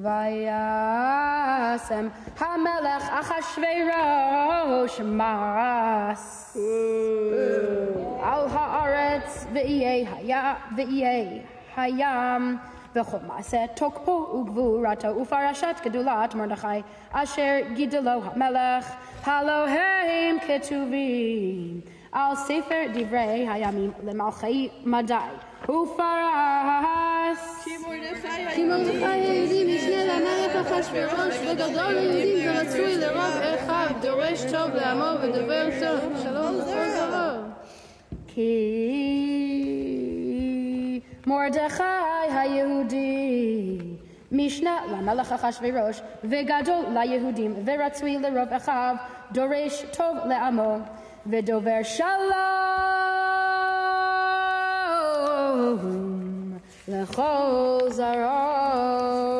וישם המלך אחשורוש מס על הארץ ויהיה היה ויהיה הים וכל מעשה תוקפו וגבורתו ופרשת גדולת מרדכי אשר גידלו המלך הלא הם כתובים על ספר דברי הימים למלכי מדי ופרס כי מרדכי היהודי אחשורוש וגדול ליהודים ורצוי לרוב אחיו דורש טוב לעמו ודובר טוב. שלום וכל דרור כי מרדכי היהודי משנה למלך אחשורוש וגדול ליהודים ורצוי לרוב אחיו דורש טוב לעמו ודובר שלום לכל זרוע